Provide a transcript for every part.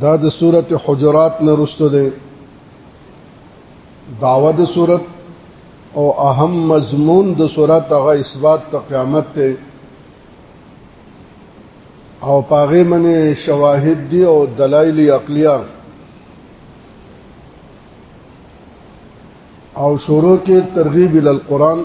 دا د سورت حجرات نه رسته ده داوه د سورت او اهم مضمون د سورت هغه اثبات ته قیامت ته او پاغه منه شواهد دی او دلایل عقلیه او شروع کې ترغیب ال قران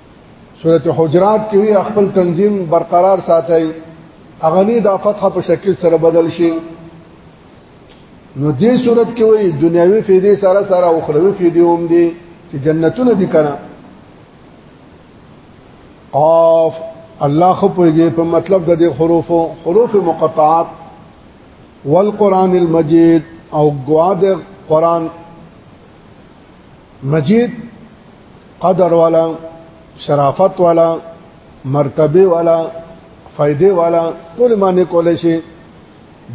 سورته حجرات کې وی خپل تنظیم برقرار ساتي اغنی دا فتح په شکل سره بدل شي نو دې صورت کې وی دنیوي فیدې سره سره او اخروی فیدې هم دي چې جنتونه دي کنه قاف الله خو پوهیږي په مطلب د دې حروفو حروف مقطعات والقران المجید او غوا د قران مجید قدر والا شرافت والا مرتبه والا فائدې والا ټول معنی کولای شي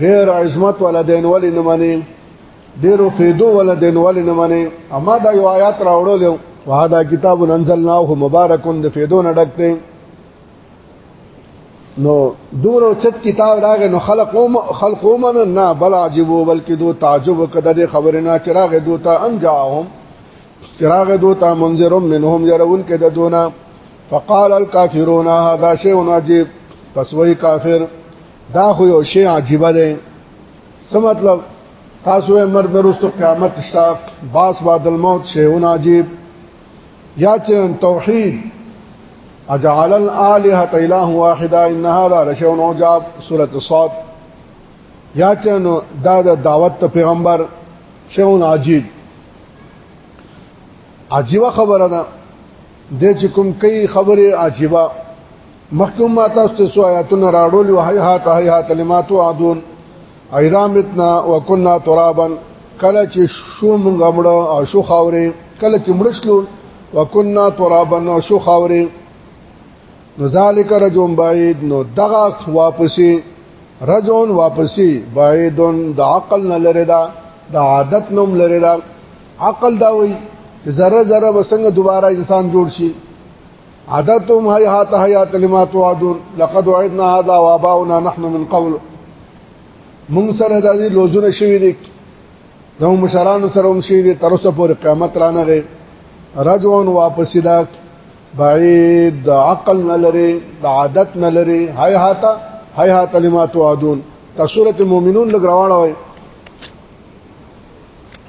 ډېر عظمت والا دین ولې نه معنی ډېرو فیدو والا دین ولې نه معنی اما دا یو آیات راوړل وهدا کتاب انزلناه مبارک د فیدو نه ډکته نو دور او چت کتاب راغې نو خلق اوم خلق اوم نه بل عجبو بلکې دو تعجب کده د خبر نه چراغ دوتا ان جاءهم چراغ دوتا منذرم منهم يرون کده دونا فقال الكافرون هذا شيء عجيب پس وای کافر دا خو یو شی عجیب دی څه مطلب تاسو مرګ وروسته قیامت شته باس بعد الموت شیون عجیب یا چې توحید اجعل الالهه اله واحده ان هذا لشيء عجاب سوره الصاد یا چې نو دا د دعوت پیغمبر شیون عجیب عجیبه خبره ده د چې کوم کوي خبره عجیبه مخکوم ما تاسو ته سو آیاتونه راړول وهي هات هي هات کلمات وعدون اذا متنا وكنا ترابا کله چې شو مونږ مړ او شو خاورې کله چې مړ شلو وکنا ترابا او شو خاورې نو ذالک رجون بعید نو دغه واپسی رجون واپسی بعیدون د عقل نه لری دا د عادت نوم لری دا عقل دا وای چې ذره ذره وسنګ دوباره انسان جوړ شي عددتم هيهات هيهات لما توعدون لقد وعدنا هذا واباؤنا نحن من قبل موږ سره د دې لوزونه شوې دي نو مشرانو سره هم شي دي تر اوسه پورې قیامت رانه غي رجون واپس دا بعید د عقل نه لري د عادت نه لري هاي هاتا هاي ها کلمات وعدون تاسو سورته مؤمنون لګراوړوي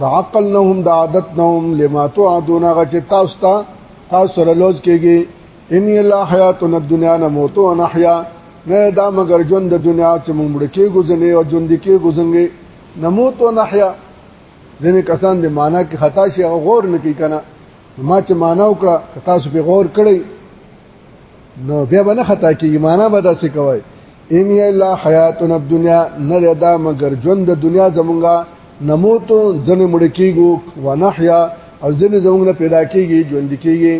د عقل نه هم د عادت نه هم لما توعدون غچ تاسو ته تاسو سره لوز کېږي ان الله حیاتنا الدنیا نموت و نحیا نه دا مگر ژوند د دنیا چې موږ مړ کې گزنې او ژوند کې گزنګې نموت و نحیا ځینې کسان د معنا کې خطا شي غور نه کوي کنه ما چې معنا وکړه تاسو به غور کړئ نو بیا به نه خطا کیږي معنا به داسې کوي ان الا حیاتنا الدنیا نه دا مگر ژوند د دنیا زمونږه نموتو ځنه مړ کیږو ونحیا او ځنه زمونږ نه پیدا کیږي ژوند کیږي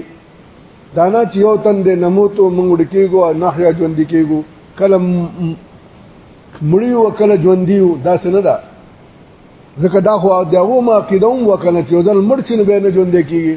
دانا چې یو تن د نموتو مونږ مړ کیږو او نحیا ژوند کیږو کله مړی او کله ژوند دی دا څه نه ده ځکه دا خو دغه ما کیدوم وکنه چې ځل مړ شنه به نه ژوند کیږي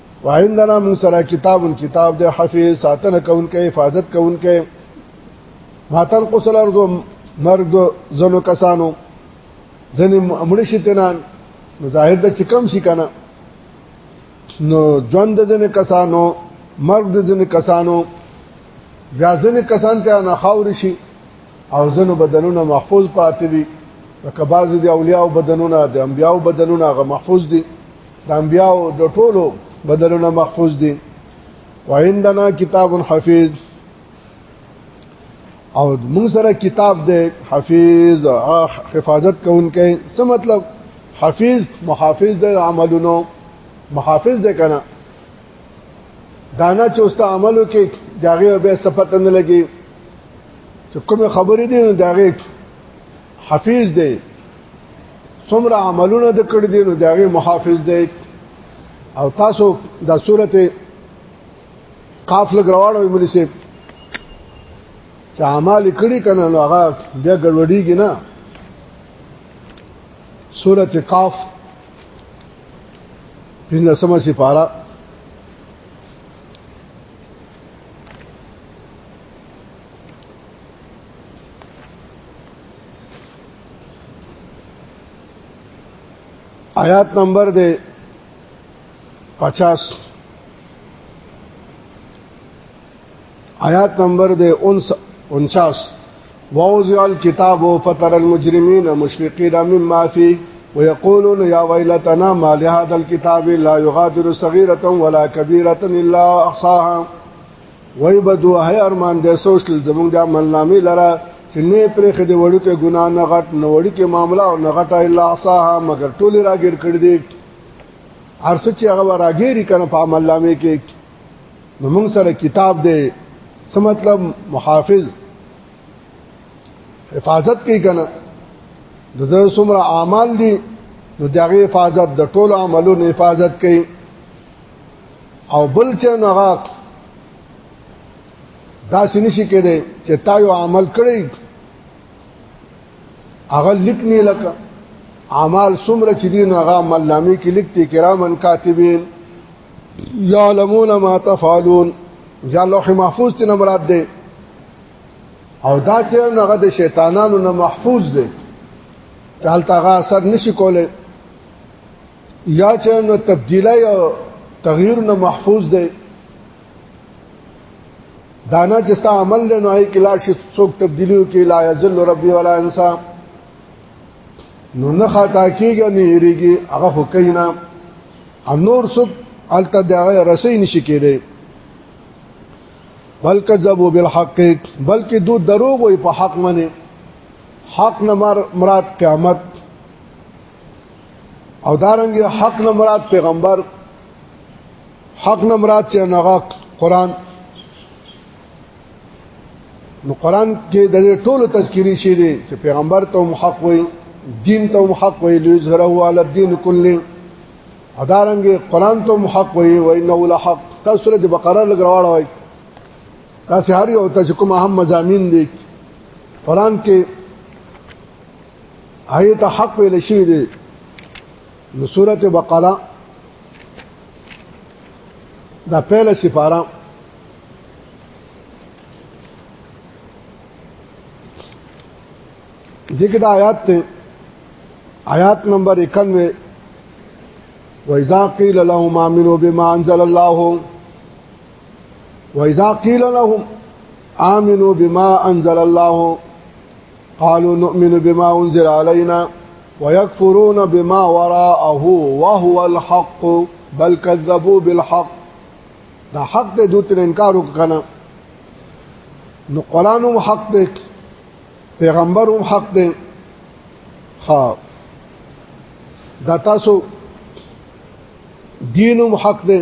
وعندنا من سره کتاب کتاب د حفیظ ساتنه کوونکې حفاظت کوونکې ماتن قسل ارض مرګ زنو کسانو ځنې مړ شي تنان نو ظاهر د چکم شي کنه نو ژوند ځنې کسانو مرګ ځنې کسانو بیا ځنې کسان ته نه خاور شي او ځنو بدنونه محفوظ پاتې دي لکه بعضې د اولیاء بدنونه د انبیاء بدنونه هغه محفوظ دي د انبیاو د ټولو بدلونه محفوظ دي وعندنا کتاب حفیظ او موږ سره کتاب دی حفیظ حفاظت کوونکی څه مطلب حفیظ محافظ د عملونو محافظ دی کنه دانا چې اوسته عملو کې داغه به صفت نه لګي چې کوم خبرې دي داغه حفیظ دی څومره عملونه د کړ دي نو داغه محافظ دی او تاسو د سورته قاف لګراوړو ایمنی سي چې اعمال کړي کنه نو هغه بیا ګډوډیږي نه سورته قاف پنځه سم سي پارا آیات نمبر دی پچاس آیات نمبر دے انچاس ووضع الكتاب فتر المجرمين مشفقين مما فيه ويقولون يا ويلتنا ما لهذا الكتاب لا يغادر صغيرة ولا كبيرة إلا أحصاها وای بدو هي ارمان د سوچ زمونږ د عمل نامې لره چې نه پرې خدي وړو کې ګنا نه غټ نه وړو کې معاملې او نه غټه الا صاحه مگر ټول راګیر کړ دې ارڅ چې هغه راګیری کنه په عمل نامې کې نو موږ سره کتاب دی څه مطلب محافظ حفاظت کوي کنه د زه څومره اعمال دي نو دغه حفاظت د ټولو عملونو حفاظت کوي او بل چې هغه دا سنشي کېده چې تا یو عمل کړی هغه لیکنی لکه اعمال څومره چې دین هغه عمل نامې کې لیکتي کرامن کاتبین یعلمون ما تفعلون یا لوح محفوظ ته مراد ده او دا چې هغه د شیطانانو نه محفوظ ده چې هلته هغه اثر نشي کولای یا چې نو تبدیله یا تغییر نه محفوظ دی دانا چې ستا عمل له نوې کلا شي څوک تبدیلیو کې لا یذل ربي ولا انسان نو نه خطا کیږي نه یریږي هغه خو کینا انور څوک الته دا رسې نشي کېده بلکې ذبو بالحق بلکې دو دروغ وي په حق منه حق نه مراد قیامت او دارنګ حق نه مراد پیغمبر حق نه مراد چې هغه قران نو قران کې د ټولو تذکری شي دي چې پیغمبر ته هم حق وي دین ته هم حق وي لزهره علی الدین کله ادارنګ قران ته هم حق وي و انه لحق تاسو سره د بقره لګراوړ وای تاسو هر یو ته کوم اهم مزامین دي قران کې آیه ته حق ویل شي دی نو سورته بقره دا پهله سفاره دغه د آیات ته آیات نمبر 91 وَإِذَا قِيلَ لَهُمْ آمِنُوا بِمَا أَنزَلَ اللَّهُ وَإِذَا قِيلَ لَهُمْ آمِنُوا بِمَا أَنزَلَ اللَّهُ قالوا نؤمن بما انزل علينا ويكفرون بما وراءه وهو الحق بل كذبوا بالحق دا حق دې دوی تر انکار وکړه نو قران هم حق دې پیغمبر هم حق دې ها دا تاسو دین هم حق دې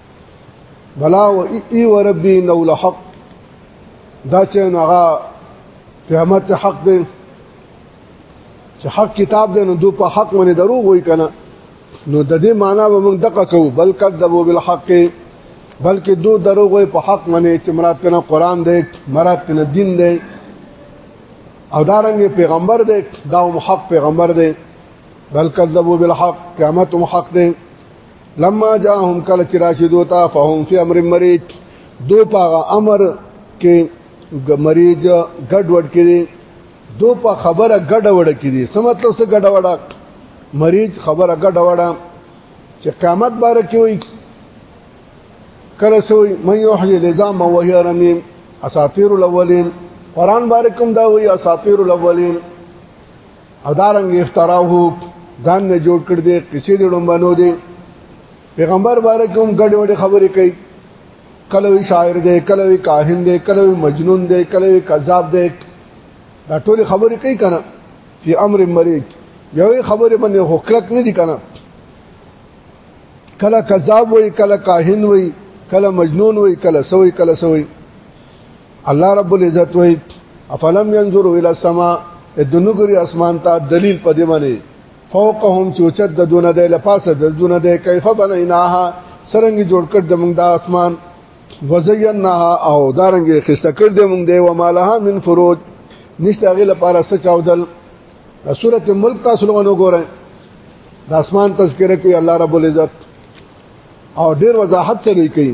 بلا و ای و ربی انه لحق دا چې هغه قیامت حق دی چې حق کتاب دی نو دو په حق باندې دروغ وای کنه نو د دې معنا به موږ دقه کوو بل کذبوا بالحق بلکې دو دروغ په حق باندې چې مراد کنه قران دی مراد کنه دین دی او دارنګ پیغمبر دی دا هم حق پیغمبر دی بل کذبوا بالحق قیامت هم حق دی لما جاءهم کله چې راشدو تا فهم فی امر مریج دو پاغه امر کې مریج ګډ وډ کړي دو په خبره ګډ وډ کړي څه مطلب څه ګډ وډ مریج خبره ګډ وډ چې قیامت بار کې وي کله سوی من یحیی العظام وهی رمیم اساطیر الاولین قران بارکم دا وی اساطیر الاولین او دارنګ افتراو ځان نه جوړ کړ دې قصې دې ډومبانو دې پیغمبر باندې کوم ګډ وډ خبرې کوي کله وی شاعر دې کله وی کاهن دې کله وی مجنون دې کله وی کذاب دې دا ټول خبرې کوي کنه فی امر مریض یو خبرې باندې حقلت نه دي کنه کله کذاب وای کله کاهن وای کله مجنون وای کله سوی کله سوی الله رب العزت وایي افلم ينظروا الى السماء دنګري اسمان ته دلیل په دې باندې فوقهم چوچد د دونه د لپاسه د دونه د کیف بنیناها سرنګ جوړ کړ د موږ د اسمان وزیناها او دارنګ خسته کړ د موږ د و مالها من فروج نشته غي لپاره څه چاودل سورۃ ملک تاسو لغونو ګورئ د اسمان تذکرہ کوي الله رب العزت او ډیر وضاحت کوي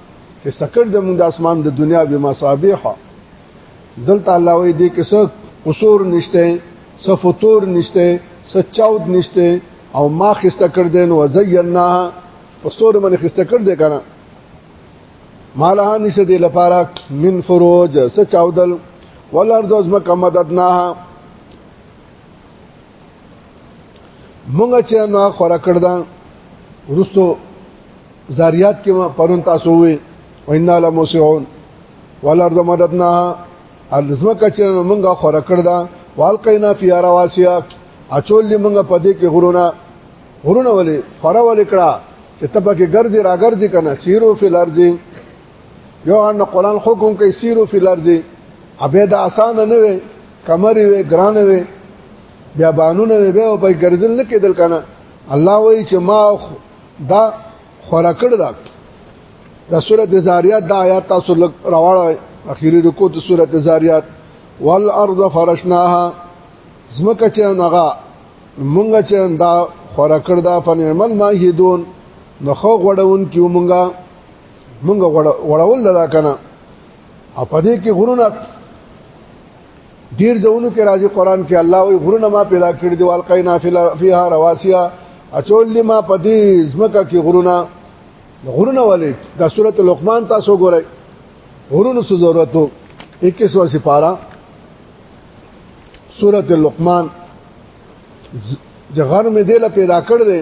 چې سکړ د مونږ د اسمان د دنیا به مصابيح دلته الله وې دې کې څه قصور نشته څه فطور نشته څه چاود نشته او ما خسته کړ دې نو زینا فطور باندې خسته کړ دې کنه مالها نشه دې لپاره من فروج څه چاودل ولر د ازمه کمددناها مونږ چې نو خورا کړدا ورستو زاریات کې ما پرون تاسو وې وینا له موسعون ولرد مددنا الزمه کچې مونږ خورا کړدا والقینا فی رواسیا اچول مونږ پدې کې غرونه غرونه ولې خورا ولې کړه چې تبکه ګرځي راګرځي کنه سیرو فی الارض یو ان قران حکم کوي سیرو فی الارض ابه دا آسان نه وي کمرې وي ګران وي بیا بانونه وي به په ګرځل نه کېدل کنه الله وایي چې ما دا خورا کړ دا د سورته زاریات د آیات تاسو لګ راوړل اخیری رکو د سورته زاریات والارض فرشناها زمکه چې نغا مونږ چې دا خورا کړ دا فنعمل ما هیدون نو خو غړون کیو مونږه مونږ وړول دا کنه او پدې کې غرونه ډیر ځونو کې راځي قران کې الله وی غرونه ما پیدا کړی دی والقینا فیها رواسیا اچول ما پدې زمکه کې غرونه غرونه ولې د سورته لقمان تاسو ګورئ غرونو څه ضرورت وو 21 سپارا سورته لقمان جغر مې دله پیدا کړ دې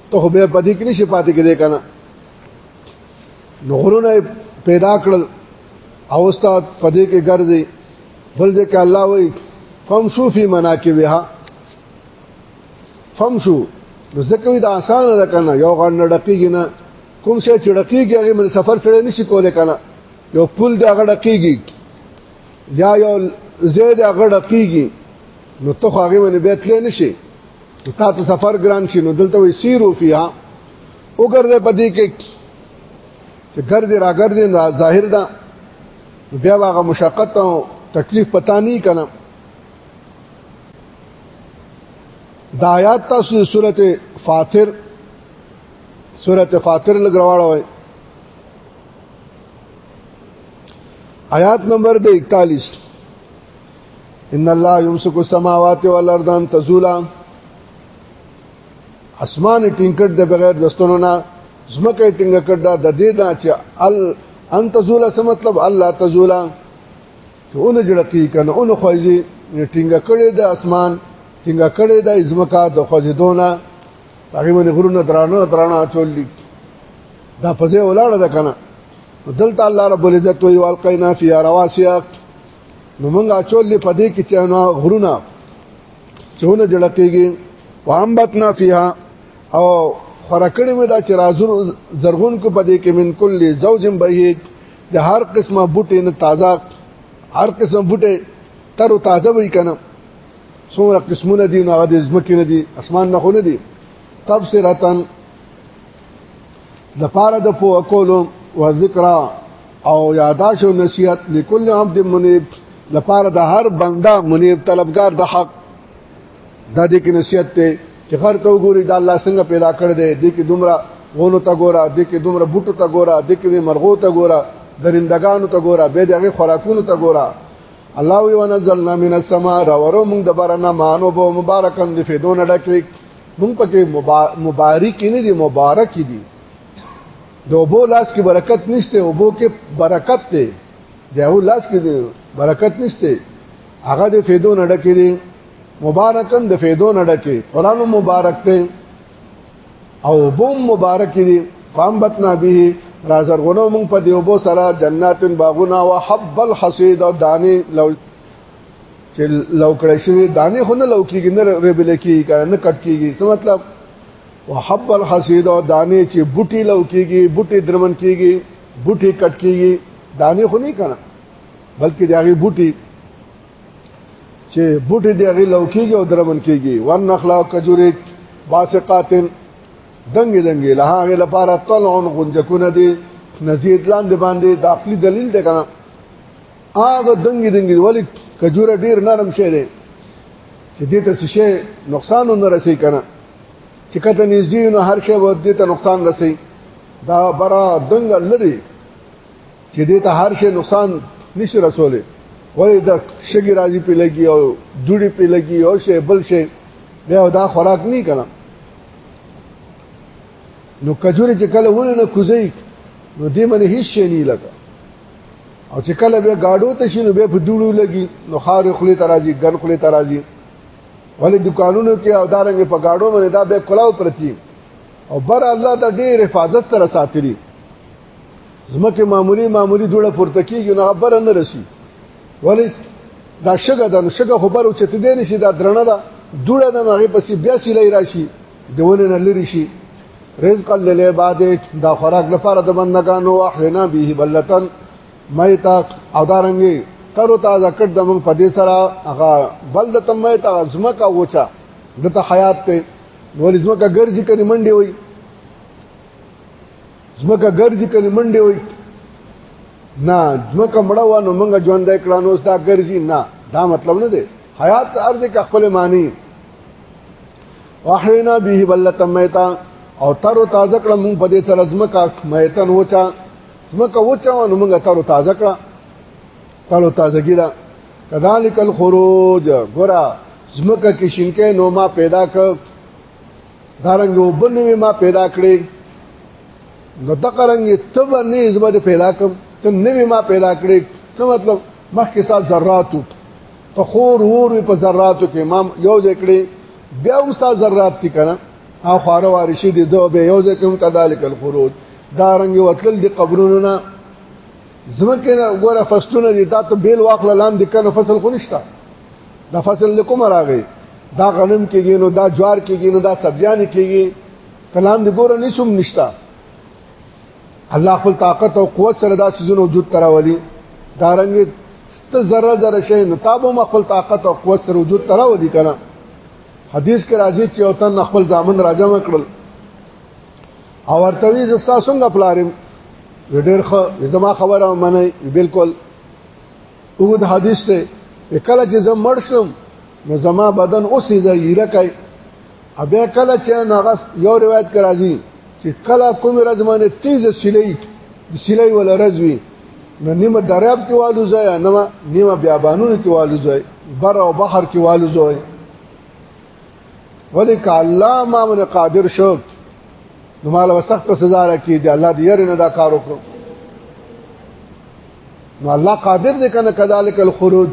ته خو به پدې کې نشي پاتې کېدې کنه نو غرونه پیدا کړل او استاد پدې کې ګرځي بل دې کې الله وایي فمشو فی مناکبها فمشو نو ځکه دا آسان ده کنه یو غړ نه ډکیږي نه کوم شی چې ډکیږي هغه من سفر سره نشي کولای کنه یو پل دی هغه ډکیږي یا یو زید هغه ډکیږي نو ته هغه باندې بیت لې نشي تا ته سفر ګران شي نو دلته وي سیرو فیها وګرځه پدې کې چې ګرځي را ګرځي ظاهر ده بیا هغه مشقت او تکلیف پتا نه کنا د آیات تاسو د سورته فاطر سورته فاطر لګراوړ وای آیات نمبر 41 ان الله یمسک السماوات والارض ان تزولا اسمان ټینګټ د بغیر دستونو نه زمکه ټینګه کړه د دې دا چې ال ان تزول څه مطلب الله تزولا چې اون جړقی کنه اون خوځي ټینګه کړي د اسمان ټینګه کړي د زمکه د خوځیدونه هغه باندې غرونه درانه درانه چولې دا پځه ولاړه ده کنه دلته الله رب العزت وی والقینا فی رواسیا نو موږ اچول لې پدې کې چې نو غرونه چونه جړکېږي وامبتنا فيها او خورکړې مې دا چې رازور زرغون کو پدې کې من کل زوجم بهید د هر قسمه بوټي نه تازه هر قسم بوټي تر تازه وي کنه څومره قسمونه دي نو هغه د زمکې نه دي اسمان نه خو نه دي تبصرتن د پاره د پو کولو و ذکر او یاداش او نصیحت لكل عبد منیب د پاره د هر بنده منیب طلبگار د حق د دې کې نصیحت ته چې هر تو ګوري د الله څنګه پیدا کړ دې دې کې دومره غونو ته ګورا دې کې دومره بوټو ته ګورا دې کې مرغو ته ګورا درندگانو ته ګورا به دغه خوراکونو ته ګورا الله وی ونزلنا من السماء راورو موږ د بارنا مانو بو مبارکم د فیدون ډکوي مونږ پکې مبارک نه دي مبارک دي د اوبو لاس کې برکت نشته اوبو کې برکت دی دغه لاس کې دی برکت نشته هغه د فیدو نه ډکې دي مبارکن د فیدو نه ډکې قران مبارک ته او بوم مبارک دي فامبتنا به رازرغونو مونږ په دیوبو سره جناتن باغونه او حب الحصید او دانی لو چې لو کړی شوی دانه خو نه لو کیږي نه ریبل کیږي کنه نه کټ کیږي څه مطلب وحب الحسید او دانه چې بوټي لو کیږي بوټي درمن کیږي بوټي کټ کیږي دانه خو نه کنه بلکې دغه بوټي چې بوټي دغه لو کیږي او درمن کیږي ور نخلا کجوري باسقاتن دنګ دنګ له هغه لپاره طلعون غنجکونه دي نزيد لاندې باندې د عقلي دلیل دی کنه هغه دنګي دنګي ولی کجوره ډیر نرم شي دی چې دې ته شي نقصان نه رسي کنه چې کته نږدې نو هر شی ود دې ته نقصان رسي دا برا دنګ لري چې دې ته هر شی نقصان نشي رسولې ولی دا شګي راځي په لګي او دوړي په لګي او شی بل شی بیا دا خوراک نه کنه نو کجوري چې کله ونه نه کوزي نو دې منه هیڅ شي نه لګا او چې کله به گاډو ته شي نو به په دوړو لګي نو خار خلی ترازی ګن خلی ترازی ولې دکانونو کې او دارنګ په گاډو باندې دا به کلاو پرتی او بر الله ته ډېر حفاظت سره ساتلی زمکه معمولی معمولی دوړه پورته کیږي نو خبر نه رسی ولې دا شګه د شګه خبر او چته دي نشي دا درنه ده دوړه د هغه پسې بیا سیلې راشي دونه نه لری شي رزق للعباد دا خوراک لپاره د بندگانو واحینا به بلتن میتا او دارنګي ترو تازه کټ د موږ په دې سره هغه بلدتن میتا زمکا وچا دته حیات په ولې زمکا ګرځي کني منډي وي زمکا ګرځي کني منډي وي نه زمکا مړه و نو موږ ژوند کړانو اوس دا ګرځي نه دا مطلب نه دی حیات ارزه کا خپل معنی وحینا به بلتا میتا او تر تازه کړه مونږ په دې تر ازمکا میتن وچا ازمکا وچا نو مونږ تر تازه کړه تر تازه ګیرا کذالک الخروج ګورا ازمکا کې شینکې نو ما پیدا ک دارنګ وبنوي ما پیدا کړې نو تقرنګ تب نه زما دې پیدا کم ته نوې ما پیدا کړې څه مطلب مخکې سات ذراتو ته خور ور په ذراتو کې امام یو ځکړي بیا هم ستا ذرات تی کنه او خاره وارشي دي دو به یو ځکم کذالک الخروج دا رنګ وتل دي قبرونو نه زمکه نه ګوره فصلونه دي دا ته بیل واخل لاندې کنه فصل خو نشتا دا فصل لکم راغی دا غنم کېږي نو دا جوار کېږي نو دا سبزیان کېږي کلام دې ګوره نشم نشتا الله خپل طاقت او قوت سره دا سيزونه وجود تراولي دا رنګ ست ذره ذره شي نو تابو مخل طاقت او قوت سره وجود تراولي کنه حدیث کې راځي چې او تن خپل ځامن راځم کړل او ورته وی زستا څنګه پلارم ډېر خو زما خبره منه بالکل اوږد حدیث ته کله چې زم مړ شم نو زما بدن اوسې ځای رکای بیا کله چې ناغس یو روایت کراځي چې کله کوم رزمانه تیز سلی سلی ول رزوي نو نیمه دریاب کې والو ځای نه نیمه بیابانونو کې والو ځای بر او بحر کې والو ځای ولیک الله ما من قادر شو نو مال وسخت سزا راکې دی الله دې ير نه دا کار وکړو نو الله قادر دی کنه کذالک الخروج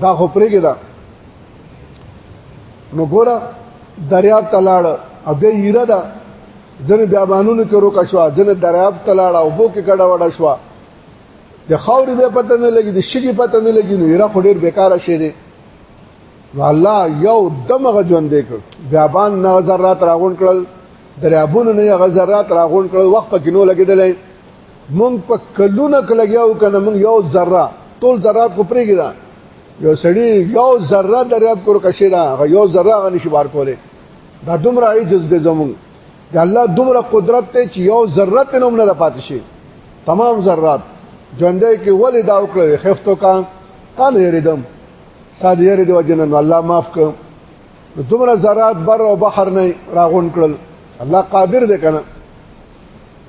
دا خو پرېګی دا نو ګوره دریاب تلاړ او بیا یره دا ځن بیا بانونو کې روکا شو ځن دریاب تلاړ او بو کې کډه وډه شو د خاورې به پته نه لګي د شګي پته نه لګي نو یره خو ډیر بیکاره شي دی نو الله یو دمغه ژوند دی کړ بیابان نه ذرات راغون کړل دریابونو نه غزرات راغون کړل وخت پکې نو لګیدلې مونږ په کلونه کلګیاو کنه مونږ یو ذره ټول ذرات خو پرېږي دا یو سړی یو ذره دریاب کور کشي دا یو ذره غني شي بار کوله دا دومره عجز دې زمون د الله دومره قدرت ته چې یو ذره ته نوم نه پاتې شي تمام ذرات ژوندې کې ولې دا وکړې خفتو کا قال یریدم ساده یری دی وجنن الله معاف کړ دومره ذرات بر او بحر نه راغون کړل الله قادر دی کنه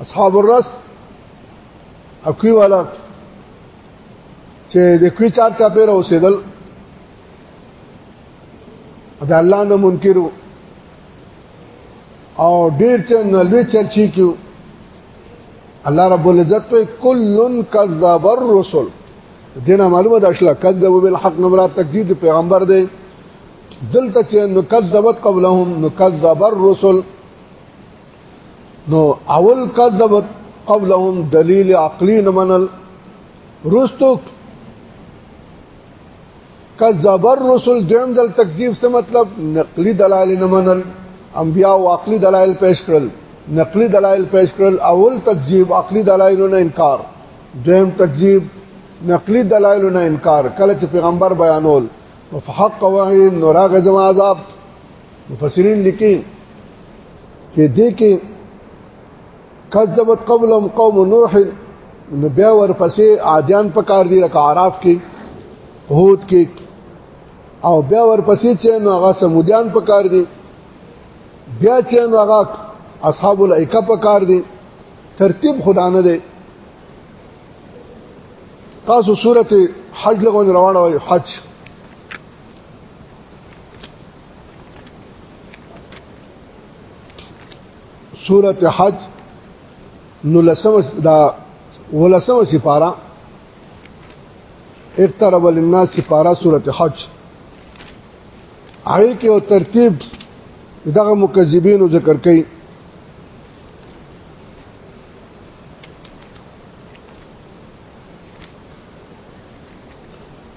اصحاب الرس اکوی والا چې د کوی چار چا پیر اوسېدل د الله نه منکرو او ډیر چې نلوي چرچی کیو الله رب العزت په کلن کذاب الرسل دینه معلومه ده اصله کذب بالحق نمرا تکذیب پیغمبر دی دلته چې نکذبت قبلهم نکذب الرسل نو اول کذبت قبلهم دلیل عقلی نمنل رستو کذب الرسل دویم دل تکذیب څه مطلب نقلی دلایل نمنل انبیا او عقلی دلایل پیش کړل نقلی دلایل پیش کړل اول تکذیب عقلی دلایل نه انکار دویم تکذیب نقلی دلایل نه انکار کله چې پیغمبر بیانول فحق وحی نور غزم عذاب مفسرین لیکي چې دې کې کذبت قبلهم قوم نوح نو بیا ورپسې عادیان په کار دي لکه عراف کې هود کې او بیا ورپسې چې نو هغه سمودیان په کار دي بیا چې نو هغه اصحاب الایکه په کار دي ترتیب خدا نه دی تاسو سورته حج لغون روانه وای حج سورت حج نلسم دا ولسم سپارا اقترب للناس سپارا سورت حج آئی کې او ترتیب دغه مکذبینو ذکر کړي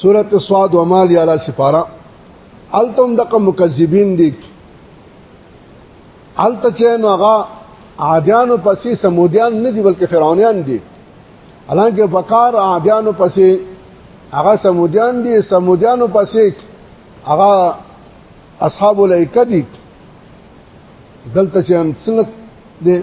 سورت سواد و مال یالا سپارا التم دقه مکذبین دي الته چې نو هغه عادیانو پسې سمودیان نه دي بلکې فرعونیان دي حالانکه بکار عادیانو پسې هغه سمودیان دي سمودیانو پسې هغه اصحاب الایکه دي دلته چې څنګه دي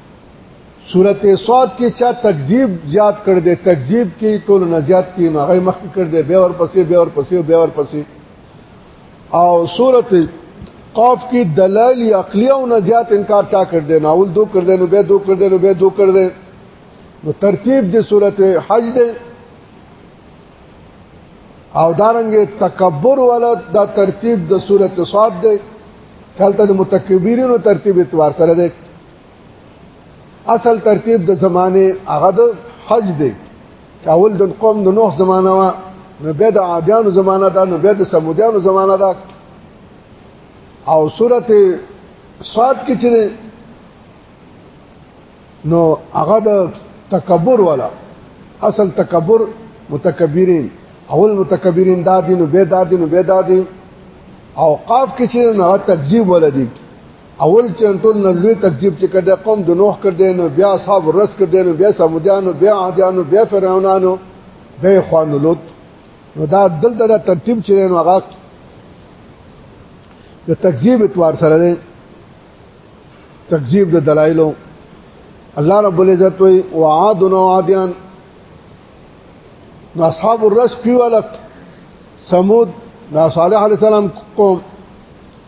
سورته صاد کې چا تکذیب زیات کړ دې تکذیب کې ټول نه زیات کې نو هغه مخ کړ دې به ور پسې به ور پسې به ور پسې او سورته قاف کې دلایل عقلی او نه زیات انکار چا کړ دې ناول دو کړ دې نو به دو کړ دې نو به دو کړ دې نو ترتیب دې سورته حج دې او دارنګ تکبر ولا دا ترتیب د سورته صاد دې کله ته متکبرینو ترتیب اعتبار سره دې اصل ترتیب د زمانه هغه د حج دی اول د قوم د نوح زمانہ وا نو بیا د عادیانو زمانہ دا نو بیا د سمودیانو زمانہ دا او سورته صاد کې چې نو هغه د تکبر والا اصل تکبر متکبرین اول متکبرین دادی نو بیا دادی نو بیا دادی او قاف کې چې نه تکذیب ولدی اول چې ټول نه لوی تکذیب چې کړه قوم د نوح کړ دین بیا اصحاب رس کړ دین بیا سمودیانو بیا عادیانو بیا فرعونانو بیا خوان لوط نو دا دلته دا ترتیب چې نو هغه د تکذیب اتوار سره دی تکذیب د دلایلو الله رب العزت وی وعاد نو عادیان نو اصحاب الرس پیوالک سمود نا صالح علیہ السلام قوم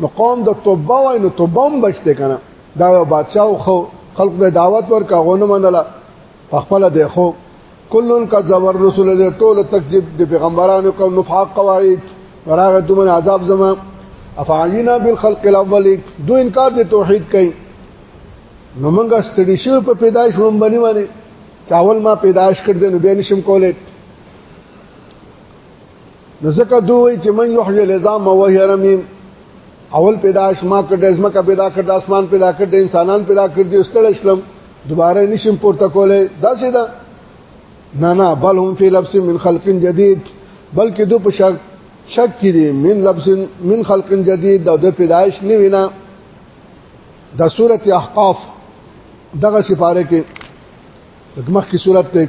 نو قوم د توبه وای نو توبه هم بچته کنه دا یو بادشاہ خو خلق د دعوت ورکا غونه منله په خپل د خو کلن کا زبر رسول دې ټول تکذیب د پیغمبرانو کوم نفاق قواعد وراغه دومره عذاب زما افعلینا بالخلق الاول دو انکار د توحید کوي نو موږ ستړي شو په پیدایش هم باندې باندې چاول ما پیدایش کړ دې نو به نشم کولای نو ځکه دوی چې من یحیی العظام و هی رمیم اول پیدا اسما کړ د اسما کا پیدا کړ د اسمان پیدا کړ د انسانان پیدا کړ دي استل اسلام دوباره نشم پورته کوله دا څه ده نه نه بل هم فی لبس من خلق جدید بلکې دو په شک شک کې دي من لبس من خلق جدید دا د پیدایش نه وینا د سوره احقاف دغه سفاره کې دغه مخکې سوره ته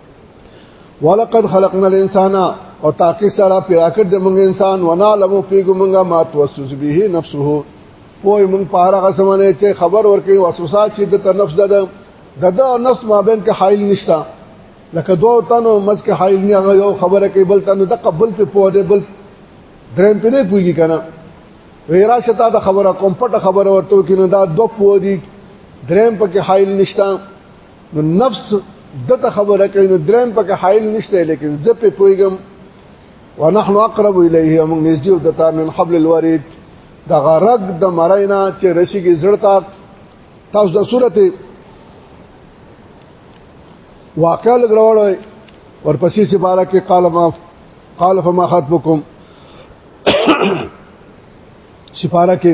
ولقد خلقنا الانسان او تاکي سره پیدا کړ د موږ انسان ونا لمو پیګو موږ ما توسوس به نفسه پوی موږ په هر هغه سمونه چې خبر ورکړي وسوسه چې د تر نفس ده د د نفس مابین کې حایل نشتا لکه دوه تنو مز کې حایل نه هغه یو خبره کوي بل تنو د قبل په پوه دی بل درم په نه پويږي کنه ویرا شتا د خبره کوم پټه خبره ورته کینه دا دوه پوه دي درم په کې حایل نشتا نو نفس دته خبره کوي نو درم پکې حایل نشته لیکن زه په پویګم ونحن اقرب الیه موږ نږدې او دته من حبل الورید د غرق د مرینا چې رشیږي زړتا تاسو د صورتې واقع لګراوړی ورپسې سپاره کې قال ما قال فما خطبكم سپاره کې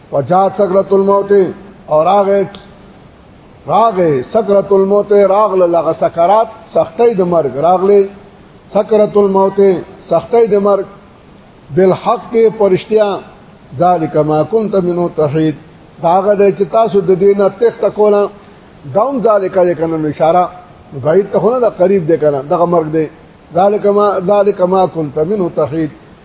وجات سکرت الموت اور هغه راغه سکرت الموت راغله لغه سکرات سختي د مرګ راغله سکرت الموت سختي د مرګ بالحق پرشتیا ذالک ما كنت منو تحید داغه د چې تاسو د دینه تخت کوله داوم ذالک کنه اشاره بعید ته نه قریب دی کنه دغه مرګ دی ذالک ما ذالک ما كنت منو تحید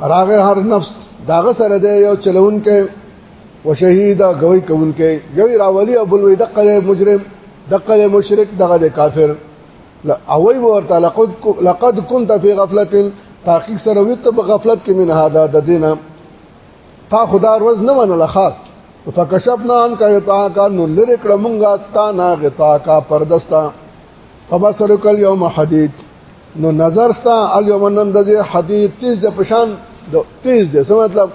راغه هر نفس داغه سره دی یو چلون کې وشهیدا گوی کون کې یو راولی ابو الوی دقه مجرم دقه مشرک دغه کافر او وی ورته لقد لقد كنت في غفله تحقیق سره وی ته غفلت کې من هدا د دینه تا خدا روز نه منله خاص فکشفنا ان کا یتا کا نو لری کړه مونږه تا نا غتا کا پردستا فبصرک اليوم حدید نو نظر ستا الیوم نن د حدیث تیز د پشان د تیز د څه مطلب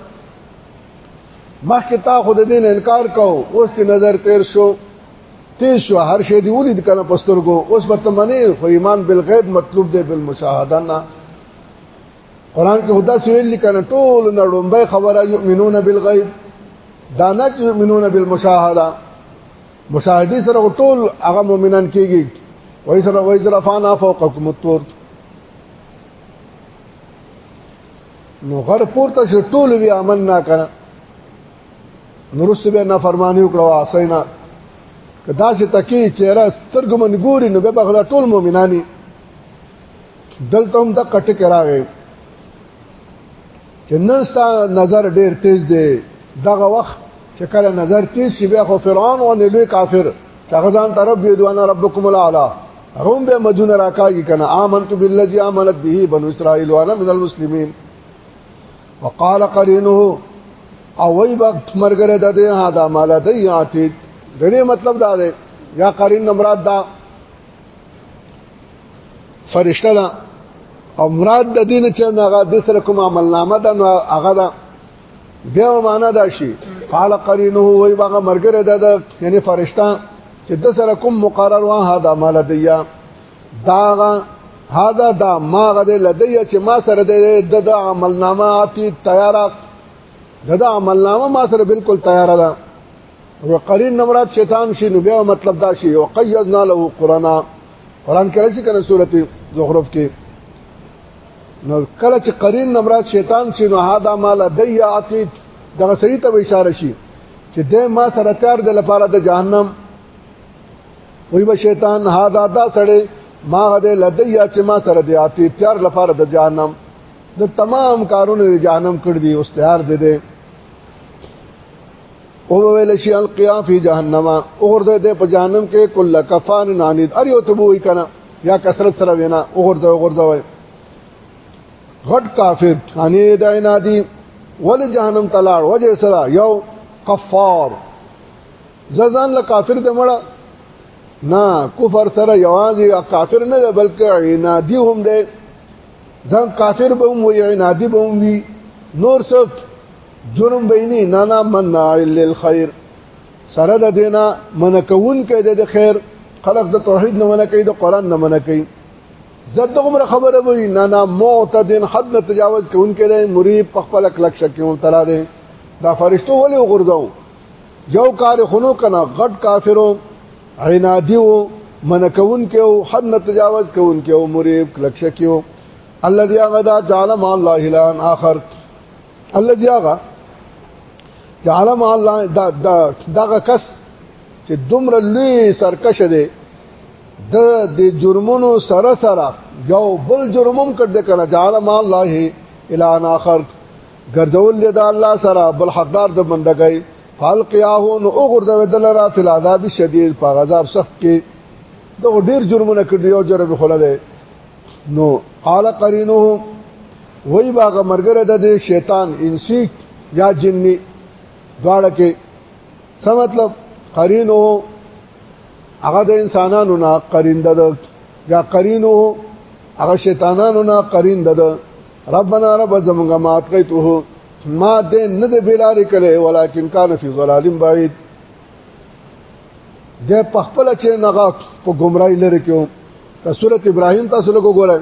مخکې تا خود دین انکار کو اوس تی نظر تیر شو تیز شو هر شی دی ولید کنه پسترګو اوس وته منی خو ایمان بالغیب مطلوب دی بالمشاهده نه قران کې خدا سویل لیکنه ټول نړومبه خبره یؤمنون بالغیب دانا چې یؤمنون بالمشاهده مشاهده سره ټول هغه مؤمنان کېږي وای سره وای سره فانا فوقکم الطور نو غر پورته چې ټول وی امن نه کړه نورس به نه فرمانی وکړه اسینا کدا چې تکي چیرې سترګمن ګوري نو به بغدا ټول مؤمنانی دلته هم د کټ کراوي چې نن ستا نظر ډیر تیز دی دغه وخت چې کله نظر تیز شي بیا خو فرعون او لوی کافر هغه ځان طرف دی دوه ربکم الاعلى هم به مدونه راکاږي کنه آمنت بالذي آمنت به بنو اسرائيل وانا من المسلمين وقال قرينه او وی وخت مرګره د دې هدا مال د یاتید دغه مطلب دا دی یا قرین مراد دا فرشته ده او مراد د دین چې هغه د سره کوم عمل نامه ده نو هغه ده بیا معنا دا شي قال قرینه وی هغه مرګره ده یعنی فرشته چې د سره کوم مقرر وه هدا مال دیا داغه هدا دا ما غد لدی چې ما سره د د عمل نامه اتی تیارا د عمل نامه ما سره بالکل تیارا ده وقرین نمرات شیطان شي نو بیا مطلب دا شي وقیدنا له قران قران کې راشي کنه سورته زخرف کې نو کله چې قرین نمرات شیطان شي نو هاذا مال دیعتید دغه سړي ته اشاره شي چې د ما سره تیار د لپاره د جهنم وی به شیطان هاذا دا سړی ما هده لدیا چې ما سره دی آتی تیار لپاره د جهنم د تمام کارونه د جهنم کړ دي اوس تیار دي دي او ویل شي القیا فی جهنم اور د دې په جهنم کې کله کفان نانید ار یو تبوی کنه یا کثرت سره وینا اور د اور د غټ کافر یعنی د عنادی ول جهنم تلاړ وجه سره یو کفار ززان له کافر د مړه نه کفر سره یوازې کافر نه بلکې عنادی هم دی ځان کافر به هم وي عنادی به هم وي نور څه جرم بینی نه نه منع للخير سره د دینا من کون کې د خیر خلق د توحید نه منکې د قران نه منکې زد عمر خبره وی نه نه معتد حد نه تجاوز کون کې د مریب په خپل کلک شکیو ترا دې دا فرشتو ولې وغورځاو یو کار خونو کنه غټ کافرو عنادیو من کون کې او حد نه تجاوز کون کې او مریب کلک شکیو الذي غدا جعل ما الله الان اخر الله دی هغه علم الله دا دا دغه کس چې دومره لوی سرکش دی د د جرمونو سره سره یو بل جرمم کړ د کړه جعل ما الله الا اخر ګرځول د الله سره بل حقدار د بندګۍ فالقیاه نو اوغردو دلرا فی العذاب الشدید په غذاب سخت کې دغه ډیر جرمونه کړی یو جرم خلل نو قال قرینه وای باغ مرګره د شیطان انسی یا جنی دواړه کې څه مطلب قرینو هغه د انسانانو نه قرین ده یا قرینو هغه شیطانانو نه قرین ده ربنا رب زمونږه مات کوي ته ما دې نه دې بلارې کړي ولیکن کان فی ظلال بعید د پخپل چې نغا په گمراهی لري کې ته سورته ابراهیم تاسو له وګورئ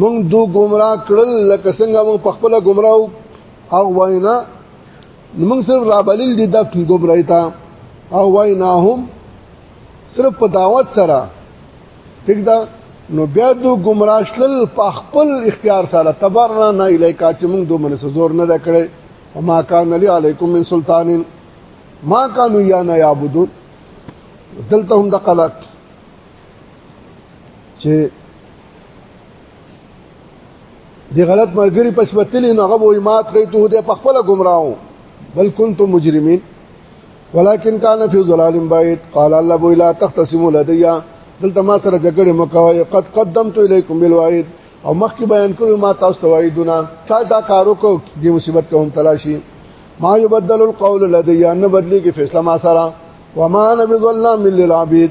موږ دو گمراه کړل لکه څنګه موږ په خپل گمراهو او وینا موږ صرف رابلل دي د گمراهی ته او وینا هم صرف په دعوت سره ټیک دا نو بیا دو گمراه شل په خپل اختیار سره تبرنا نه الیکا چې موږ دوه منسه زور نه کړې او ما کان علی علیکم من سلطان ما کانوا یانا یعبدون دلته هم د قلق چې دی غلط مرګري پس وتلی نو هغه وای مات کوي ته د خپل گمراهو بل کنتم مجرمين ولكن كان في ظلال بعيد قال الله بو لا تختصموا لدي بل تما سره جګړه مکوي قد قدمت اليكم بالوعيد او مخکې بیان کړو ما تاسو ته وعیدونه تا دا کارو کو د مصیبت کوم تلاشي ما يبدل القول لدي ان بدلي کې فیصله ما سره وما انا بظلام للعبيد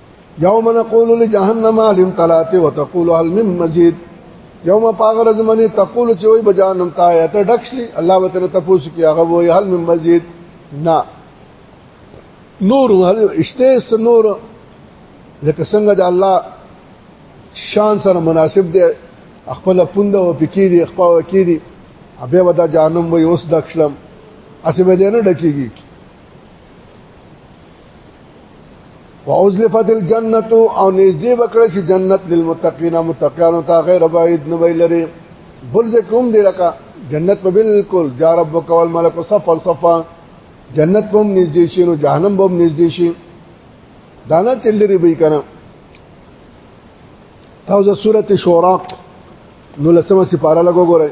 یوم نقول لجهنم علم طلعت وتقول هل من مزید یوم پاغر زمنه تقول چې وای بجانم تا ایت ډکشي الله وتعالى تفوس کی هغه وای هل من مزید نا نور هل اشته نور لکه څنګه د الله شان سره مناسب دی خپل پوند او پکې دي خپل وکې دي بیا ودا جانم وي اوس دښلم اسې به دې نه ډکیږي واوزلفت الجنه او نږدې وکړه چې جنت للمتقین متقینو ته غیر بعید نه وی لري بل ذکروم دی لکه جنت په بالکل جا رب وکول ملک صفا صفا جنت په نږدې شي نو جهنم په نږدې شي دانا چلری به کنه تاسو سورته شورا نو لسمه سپاره لګو ګورئ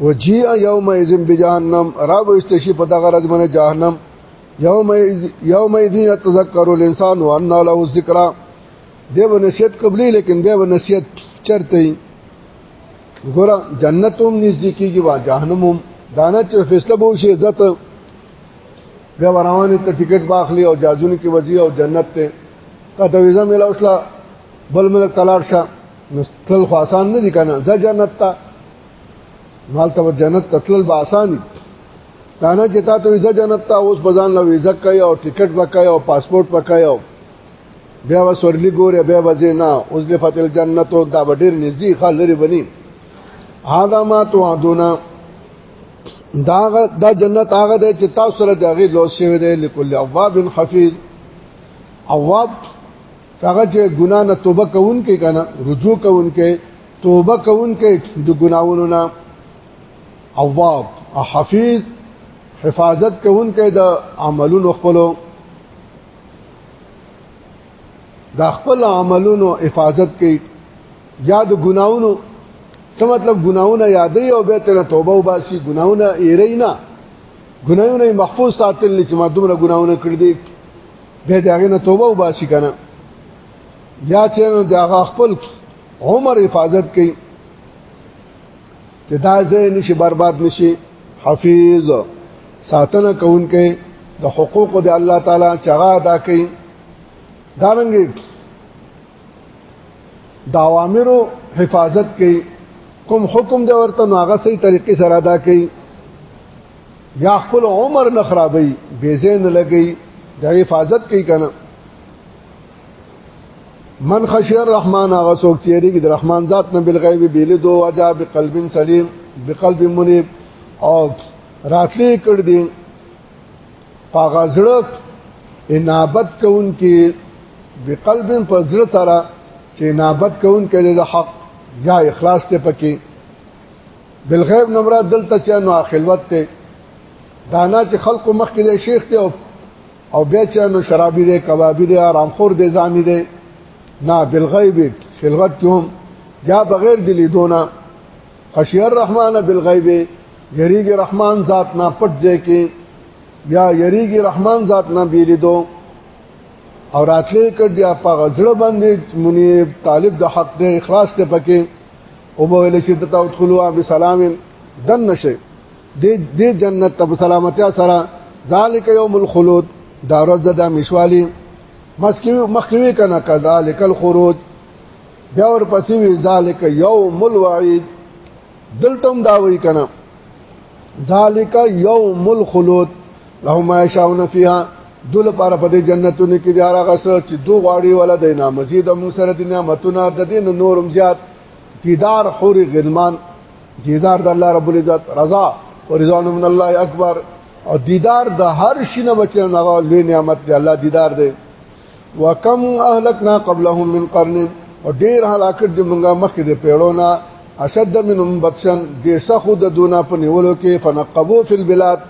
وجیء یوم اذن بجهنم را وشته شي په دغه ورځ باندې جهنم یوم یوم اذن یتذکر الانسان وان له الذکر دیو نصیحت قبلی لیکن دیو نصیحت چرته ګور جنت هم نزدیکیږي وا جهنم هم دانه چې فیصله به شي عزت بیا روانه ته ټیکټ واخلي او جازونه کې وځي او جنت ته کته ویزه ملاوسلا بل ملک تلار شه نو تل خو آسان نه دي کنه د جنت ته مال ته جنت ته تل به آسان دي دا نه چې تاسو ویزه جنت ته اوس بزان له ویزه کوي او ټیکټ وکای او پاسپورت وکای او بیا وسورلی ګوره بیا وځي نه اوس د فتل جنت او دا ډیر نږدې خال لري بني هاذا ما توعدون دا دا جنت هغه دی چې تاسو سره دغه لوس شوی دی لکل اواب حفیظ اواب هغه چې ګنا نه توبه کوونکې کنه رجوع کوونکې توبه کوونکې د ګناونو نه اواب حفیظ حفاظت کوونکې د عملونو خپلو دا خپل عملونو حفاظت کوي یا د ګناونو څه مطلب ګناونه یادې او به تر توبه وباسي ګناونه ایرینا ګناونه محفوظ ساتل چې ما دومره ګناونه کړې دي به دا غنه توبه وباسي کنه یا چې نو دا خپل عمر حفاظت کوي چې دا ځای نشي برباد نشي حفیظ ساتنه کوونکې د حقوق د الله تعالی چغا ادا کوي دارنګ د اوامرو حفاظت کوي کوم حکم د ورته ناغه سي طریقې سره ادا کوي یا خپل عمر نه خرابې بې زین لګي د حفاظت کوي کنه من خشی الرحمن هغه څوک چې ریګ د رحمان ذات نه بالغیب بیل دو وجا بقلب سلیم بقلب منیب او راتلې کړ دې پاغه زړه انابت کون کې بقلب په زړه سره چې انابت کون کې د حق یا اخلاص ته پکې بالغیب نمراد دلته چې نو خلوت ته دانا چې خلق مخ کې شیخ دی او بیا چې نو شرابي دی کبابي دی آرام خور دی ځامي دی نه بالغیب خلوت کوم یا بغیر دلی دونه خشی الرحمن بالغیب یریګ رحمان ذات نه پټ ځای کې یا یریګ رحمان ذات نه بیلی دو او راتلې کړ بیا په غزړه باندې منی طالب د حق د اخلاص ته پکې او به ویل شي ته ادخلوا بسلام دن نشي د دې جنت ته سلامتی سره ذالک یوم الخلود دا ورځ د مشوالی مسکی مخکوي کنه کذالک الخروج بیا ور پسې وی ذالک یوم الوعید دلتم دا وی کنه ذالک یوم الخلود لهم ما یشاؤون فیها دول لپاره په دې جنتونو کې د هغه څه چې دوه غاړي ولا د نعمت زید موږ سره د نعمتونو د دین نورم زیات دیدار حور غلمان دیدار د الله رب العزت رضا ورضوان من الله اکبر او دیدار د هر شینه بچنه هغه لوی نعمت دی الله دیدار دی وکم اهلکنا قبلهم من قرن او ډیر هلاکت دی مونږه مخکې دی پیړونه اشد منهم بطشن دې سخو د دونا په نیولو کې فنقبو فی البلاد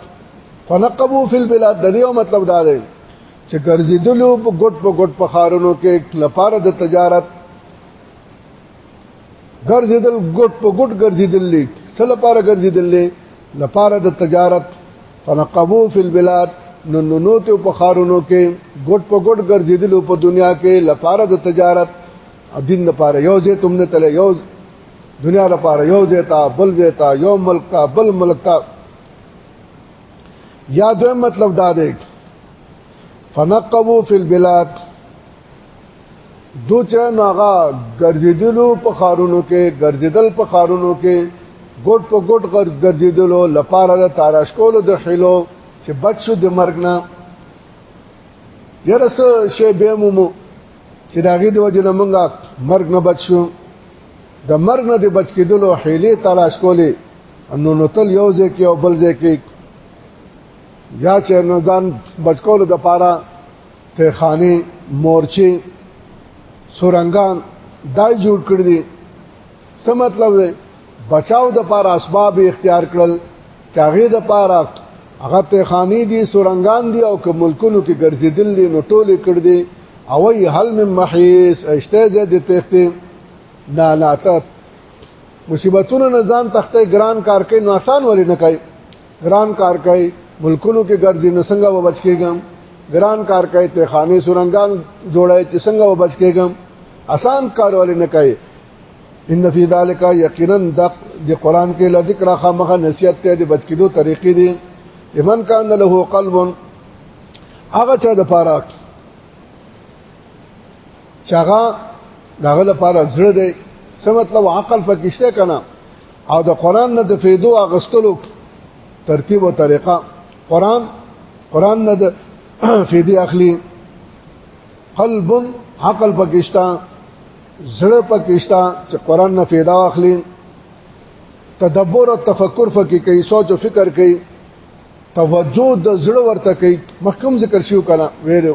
فنقبو فی البلاد د یو مطلب دا دی چې ګرځیدلو په ګډ په ګډ په خارونو کې لپاره د تجارت ګرځیدل ګټ په ګټ ګرځیدل لیک سله پاره ګرځیدل لیک لپاره د تجارت فنقبو فی البلاد نو نو نو ته په خارونو کې ګټ په ګټ ګرځیدل په دنیا کې لپاره د تجارت دین لپاره یو ځای تم نه تل یو دنیا لپاره یو ځای تا بل ځای تا یو ملک تا بل ملک تا یا دویم مطلب دا دی فنقبو فی البلاد دو چې ناغا ګرځیدلو په خارونو کې ګرځیدل په خارونو کې ګډ په ګډ ګرځیدلو لپاره د تاراش کولو د حلو چې بچو د مرګ نه یره څه شی به مو چې داغه د وجه نه مونږه مرګ نه بچو د مرګ نه د بچ کېدلو حیلې تلاش کولې انو نو تل یو ځکه او بل ځکه یا چې نو ځان بچ کولو د پاره تهخانه مورچه سورنګان دای جوړ کړی دي څه مطلب دی بچاو د پار اسباب اختیار کړل چاغې د پار هغه تهخانه دي سورنګان دي او که ملکونو کې ګرځیدل دي نو ټوله کړ دي او ای حل من محیس اشته زید تخته نه نه ته مصیبتونو نه ځان تخته ګران کار کوي نو آسان ولې نه کوي ګران کار کوي ملکونو کې ګرځي نو څنګه و بچ کېږم ګران کار کوي ته خانه سورنګان جوړای چې څنګه و بچ کېږم آسان کار ولې نه کوي ان فی ذلک یقینا د قران کې لذکر خامخه نصیحت ته د بچ کېدو طریقې دي لمن کان له قلب هغه چا د پاره چاغه دغه لپاره زړه دی څه مطلب عقل پکشته کنه او د قران نه د فیدو اغستلو ترتیب او طریقه قران قران نه د فیدی اخلي قلب عقل پکشته زړه پکشته چې قران نه فیدا اخلي تدبر او تفکر فکر کوي سوچ او فکر کوي توجه د زړه ورته کوي محکم ذکر شیو کنه ویلو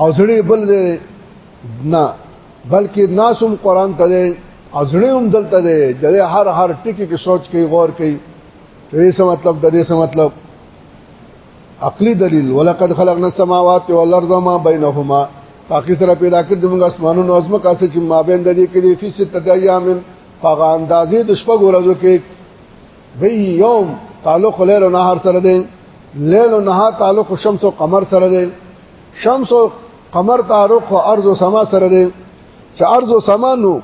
او زړه بل نه بلکې ناسم قران ته دی ازړه هم دلته دی د هر هر ټکی کې سوچ کوي غور کوي دې څه مطلب د دې څه مطلب عقلی دلیل ولقد خلقنا السماوات والارض ما بينهما پاکی سره پیدا کړ د موږ اسمانونو او زمکه اسه چې ما بین د دې کې فی ست ایام هغه اندازې د شپږ ورځو کې به یوم تعلق لیل او نهار سره دی لیل او نهار تعلق شمس او قمر سره دی شمس او قمر تعارق او ارض او سما سره دی چې ارض او سما نو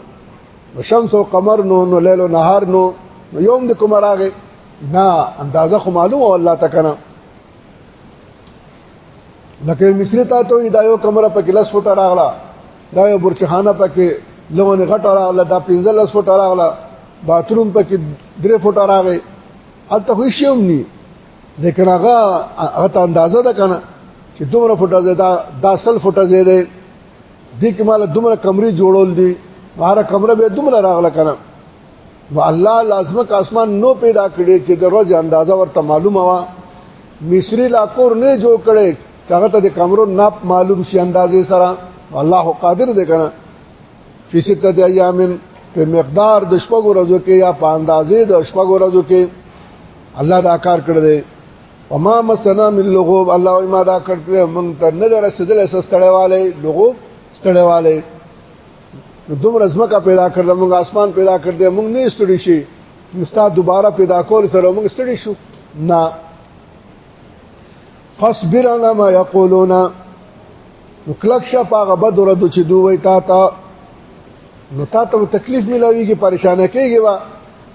شمس او قمر نو نو لیل او نهار نو نو یوم د کوم راغې نه اندازه خو معلومه والله تکنه لکه مصری ته ته دا یو کمره په ګلاس فوټه راغله دا یو برچخانه پکې لونه غټه راغله دا 15 فوټه راغله باتروم پکې 3 فوټه راغې اته هیڅ یوم نه لیکن هغه هغه اندازه ده کنه چې دومره فوټه ده دا داسل فوټه ده دې دې کې مال دومره کمرې جوړول دي هر کمره به دومره راغله کنه نو الله لازمه کا اسمان نو پیدا کړي چې د ورځې اندازه ورته معلومه وا مصری لا کور نه جوړ کړي هغه ته د کمرو ناپ معلوم شي اندازې سره الله قادر دی کنه فی ستت ایام په مقدار د شپږ ورځو کې یا په اندازې د شپږ ورځو کې الله دا کار کړ دی وما مسنا من لغوب الله ما دا کړ دی مونږ ته نه درسېدل سستړېواله لغوب ستړېواله نو دومره ځمکه پیدا کړل موږ اسمان پیدا کړ دې موږ نه ستړي شي مستا دوباره پیدا کول سره موږ ستړي شو نه فاصبر على ما يقولون نو کلک شپ هغه بد ورځ چې دوی تا ته نو تا ته تکلیف ملاويږي پریشانه کیږي وا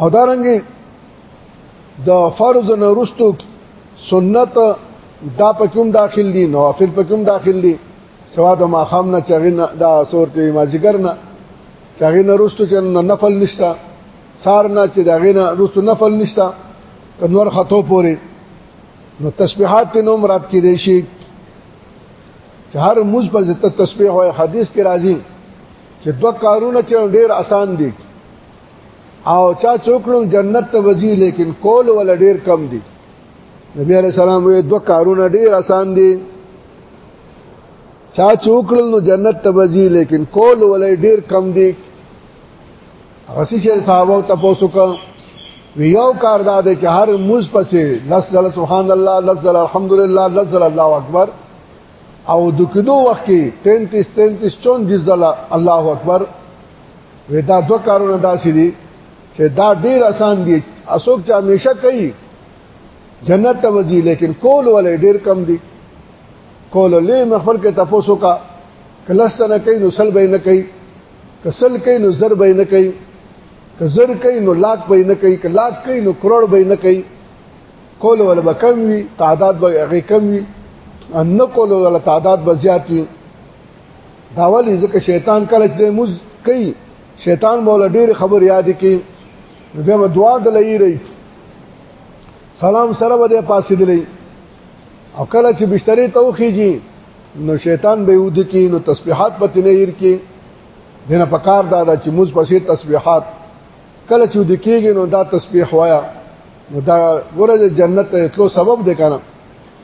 او دارنګه د دا فرض نه رستو سنت دا پکوم داخل دي نوافل پکوم داخل دي سوا د ماخام نه چغینه دا سور کې ما ذکر نه چغینه رستو چې نفل نشتا سار نه چې دا غینه رستو نفل نشتا نور خطو پوري نو تسبیحات ته نوم رات کې دی شي چې هر موز په تسبیح او حدیث کې راځي چې دوه کارونه چې ډېر اسان دي او چا څوکړو جنت ته وځي لیکن کول ول ډیر کم دي نبی علیہ السلام وی دوه کارونه ډیر آسان دي چا څوکړو نو جنت ته وځي لیکن کول ول ډیر کم دي غسی شر صحابه تاسو کا یو کار دا دی چې هر موز پسې لس زل سبحان الله لس زل الحمدلله لس زل الله اکبر او د کدو وخت کې 33 33 34 زل الله اکبر وې دا دوه کارونه داسې دي چې دا ډیر آسان دي اسوک چې همیشه کوي جنت ته وځي لیکن کول ولې ډیر کم دي کول لې مخفل کې تاسو کا کلسته نه کوي نو سل به نه کوي کسل کوي نو زر به نه کوي کزر کوي نو لاک به نه کوي کلاک کوي نو کروڑ به نه کوي کول ول به کم وي تعداد به هغه کم وي ان کول ول تعداد به زیات وي دا ولی ځکه شیطان کله چې موز کوي شیطان مولا ډیر خبر یاد کی بیا به دعا د لېری سلام سره به پاسې دلی او کله چې بسترې ته وخیږي نو شیطان به ود کی نو تسبیحات پته نه ير کی دنه پکار دا چې موز پسې تسبیحات کله چې د کېږي نو دا تسبیح وایا نو دا ګوره د جنت ته تلو سبب دی کنه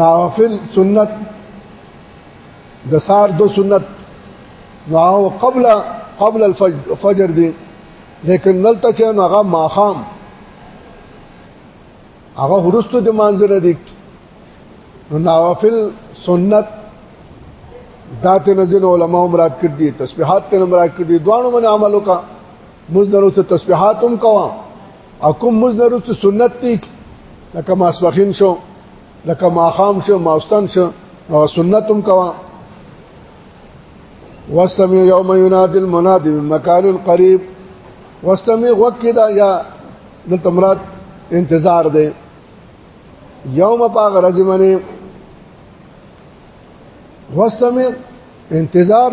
نوافل سنت د سار دو سنت نو هغه قبل قبل الفجر دی لیکن دلته چې نو هغه ماخام هغه ورستو د مانځره دی نو نوافل سنت ذات نزل علماء مراد کړ دي تسبيحات ته مراد کړ دي دوانو من عملو کا مزدرو ته تسبيحاتم کوه او کوم موز نه رسو سنت دی لکه ماسوخین شو لکه ماخام شو ماستان شو او سنتم کوا واستمع یوم ینادی المنادی من مکان قریب واستمع وقت دا یا دلته مراد انتظار دی یوم پاغ رضی منی واستمع انتظار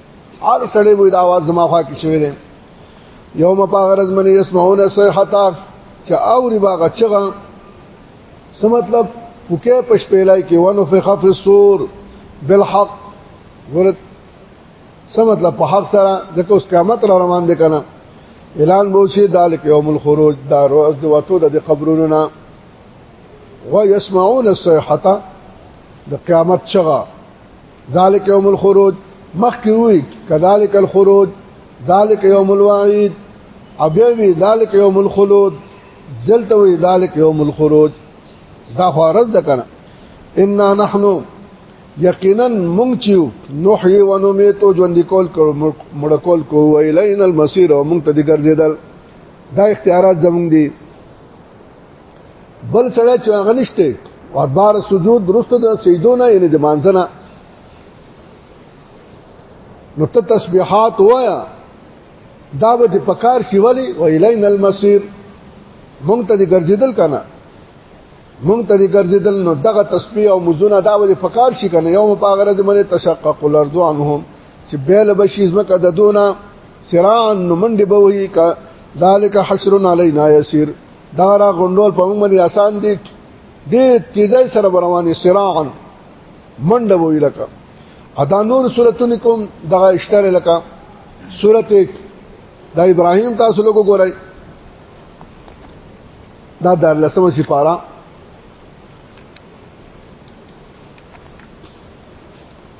هر سړی وې د आवाज زما خوا کې شوی دی یوم پاغرز من یسمعون صیحتا چې اوري باغ چغه څه مطلب پوکې پښ پیلای کې ونو فی خف السور بالحق ورت څه مطلب په حق سره ځکه اوس قیامت را روان دي کنه اعلان بو شي ذالک یوم الخروج دا روز د وتو د قبرونو نه و یسمعون الصیحه د قیامت چغه ذالک یوم الخروج مخکې وی کذالک الخروج ذالک یوم الوعید او بیا وی ذالک یوم الخلود دلته وی ذالک یوم الخروج دا خو عرض ده کنه انا نحنو یقینا مونږ چې نوحي و نو می ته ژوند کول کړو مړ کول کو ویلین المسیر مونږ ته دي ګرځیدل دا اختیارات زمونږ دي بل سره چې هغه نشته او ادبار سجود درست د سیدونه یعنی د مانځنه نو ته تسبیحات وایا دا به پکار شي ولی و الین المسیر مونږ ته دې ګرځیدل کنه مونږ ته دې ګرځیدل نو دغه تسبیح او مزونه دا به پکار شي کنه یوم پاغره دې منه تشقق الارض عنهم چې بیل بشي زمکه د دونه سران نو منډه به وي ذالک حشر علینا یسیر دا را غونډول په موږ باندې آسان دي دې تیزای سره روانې سراعا منډه وی لکه ادا نور سورتون کوم دغه اشتره لکه سورت د ابراهیم تاسو لوګو ګورئ دا د لسمه سپاره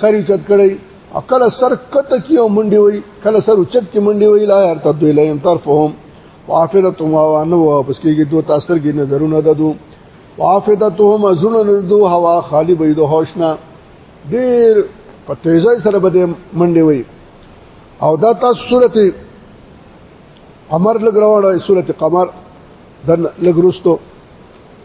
سر چت کړی او کله سر کته کی او منډي وای کله سر چت کی منډي وای لا هر تدو الیهم طرفهم وافدتهم وانه واپس کیږي دوه تاثر کې نظرونه ددو وافدتهم ازونه ددو هوا خالی بيد هوشنا ډیر په تیزه سره بده منډي وای او دا تاسو سورته قمر لګراوړه سورته قمر د لګروستو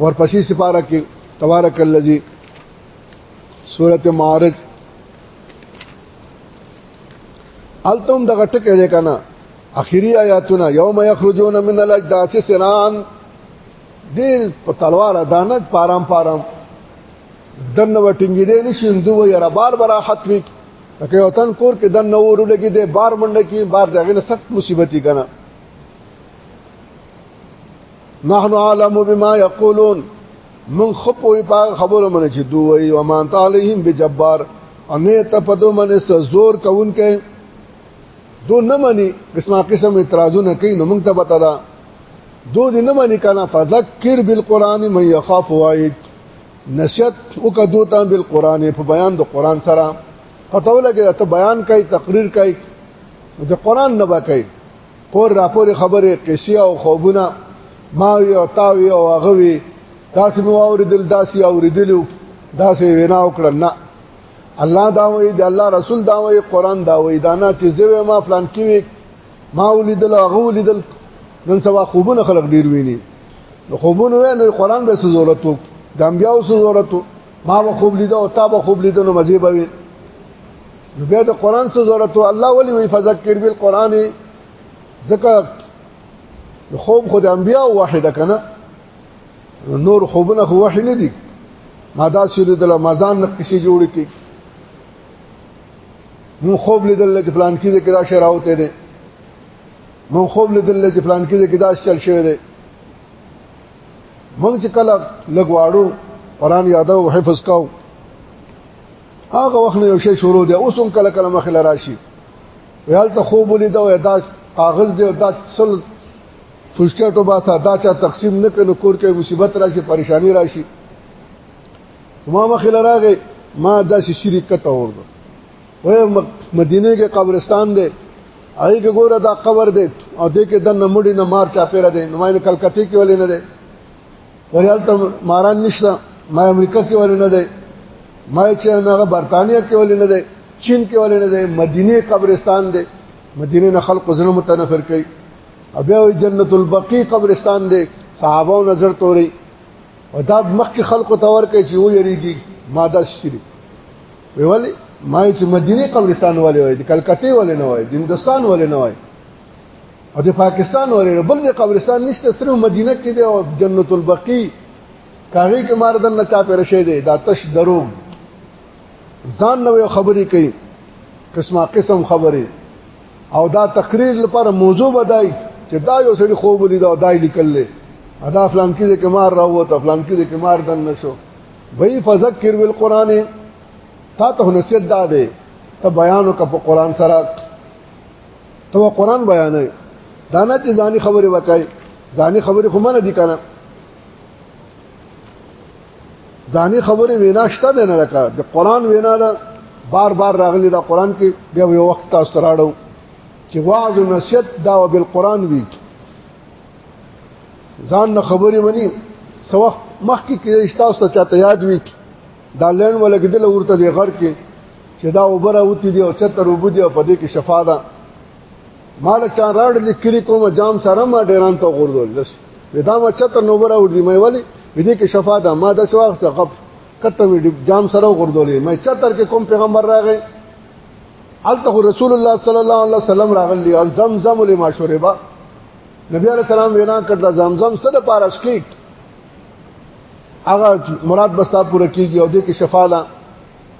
ورپسې سپاره کې تبارک الذی سورت معارج التم دغه ټکی دی کنه اخیری آیاتونه یوم یخرجون من الاجداث سران دل په تلوار دانت پارام پارام دنه وټینګی دی نشین دوه یرا بار بار حتمی تکه وطن کور کې دنه ورو لګی دی بار منډه کې بار دغه سخت مصیبت کنه نحن عالم بما يقولون من خپوي په خبره منه چې دوی او مان تعالیهم بجبار انه ته په دوه منه زور کوونکې دو نه مني قسمه قسم اعتراضونه کوي نو موږ ته پتا ده دو دې نه مني کنه فذکر بالقران من يخاف وعید نشت او کدو ته بالقران په بیان د قران سره پتو لګي ته بیان کوي تقریر کوي د قران نه با کوي پور راپور خبره قصې او خوبونه ما وی او تا وی او هغه وی تاسو مو اوریدل داسي اوریدل داسې وینا وکړل نه الله دا وی د الله رسول دا وی قران دا وی دانا چې زوی ما فلان کې ما ولیدل هغه ولیدل نن سبا خوبونه خلق ډیر ویني نو خوبونه ویني قران به ضرورت وو د انبیاو ضرورت وو ما به خوب لیدو او تا به خوب لیدو نو مزه به وي نو بیا د قران څخه ضرورت الله ولي وي فذكر بالقران ځکه خوب خو د انبیا واحده کنه نور خوبونه خو وحی نه دي ما دا سیر د رمضان نه کیسې جوړ کی مون خوب لیدل چې پلان کې ذکر راشه راوته دي مون خوب لیدل چې پلان کې ذکر داس چل شوی دی مونږ چې کله لګواړو قران یادو حفظ کاو هغه وخت یو شی شروع دی اوس هم کله کله مخ لراشي ویل ته خوب ولید او دا کاغذ دی دا سل فوسټه ټو باسه دا چا تقسیم نه کړي کور کې مصیبت راشي پریشانی راشي ما مخ لراغه ما دا شری کته ورده وای مدینه کې قبرستان دی هغه کې ګوره دا قبر دی او دې کې د نمړی نه مار چا پیره دی نماینه کلکته کې ولې نه دی وریالته ماران نشته ما امریکا کې ولې نه دی ما چې هغه برتانیا کې ولې نه دی چین کې ولې نه دی مدینه قبرستان دی مدینه نه خلق زنه متنفر کوي بیا وی جنت البقیع قبرستان دی صحابه او نظر توري او دا مخکې خلق تور کوي چې و یریږي ماده شری وی ولی ما چې مدینه قبرستان والے وای د کلکته والے نه وای د هندستان والے نه وای او د پاکستان ورې بل د قبرستان نشته صرف مدینه کې دی او جنت البقیع کاغی کې مار دن نه چا پر شه دی دا تش درو ځان نو خبرې کوي قسمه قسم خبرې او دا تقریر لپاره موضوع بدای چې دا یو سړي خوب لید او دای لیکل له ادا فلان کې د کمار راووت فلان کې د کمار دن نشو وای فذکر بالقران تا ته نصیحت ده ته بیان وک په قران سره ته قرآن بیانې دا نه چې ځاني خبرې وکای ځاني خبرې خو منه دي کنه ځاني خبرې وینا شته ده نه لکه د قرآن وینا ده بار بار راغلی دا قرآن کې بیا یو وخت تاسو راړو چې واعظ نصیحت دا بالقرآن وی ځان نه خبرې مني سو وخت مخکې کې تاسو ته چاته یاد وی دا لین ولګیدل ورته دی غر کې چې دا وبره وتی دی او چتر وبدي او پدې کې شفا ده مال چا راړ لیکلی کوم جام سره ما ډیران ته غوردول لس ودا ما چتر نو وبره وردی مې ولی دې کې شفا ده ما د سواغ څخه غف کته مې جام سره غوردولې مې چتر کې کوم پیغمبر راغی الته رسول الله صلی الله علیه وسلم راغلی او زمزم لما شربا نبی علیہ السلام وینا کړ دا زمزم سره پارشکیک هغه مراد بستا پوره کیږي او دې کې شفاله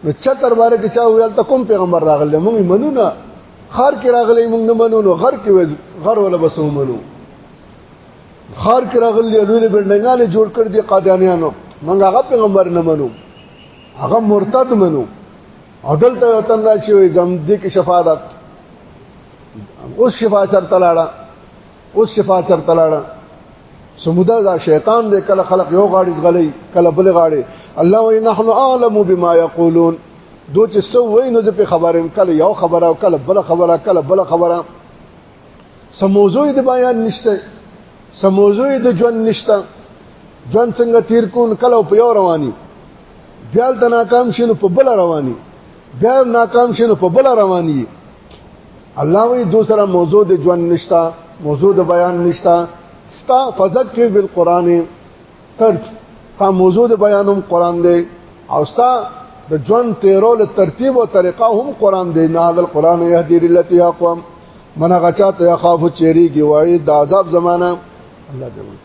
نو چا دربار کې چا ویل ته کوم پیغمبر راغلی مونږ منو نه خار کې راغلی مونږ نه منو نو غر کې وز غر ولا بس منو خار کې راغلی لوی بلډنګاله جوړ کړ دي قادیانانو مونږ هغه پیغمبر نه منو هغه مرتد منو عدل ته وطن راشي زم دې کې شفاعت اوس شفاعت تر تلاړه اوس شفا چرته لاړه سمودا دا شیطان دې کله خلق یو غاړي زغلی کله بل غاړي الله وی نحنو اعلم بما یقولون دو چې سو وای نو په خبره کله یو خبره او کله بل خبره کله بل خبره سموزوی د بیان نشته سموزوی د ژوند نشته ژوند څنګه تیر کون کله په یو رواني بیا د ناکام شینو په بل رواني بیا ناکام شینو په بل رواني الله وی دو سره موضوع د ژوند نشتا موضوع د بیان نشتا ستا فذکر بالقران تر ستا موضوع د بیانوم قران دی او ستا د ژوند تیرول ترتیب او طریقه هم قران دی نه د قران یهدی للتی اقوام من غچا ته خاف چیری کی وای د عذاب زمانہ الله دې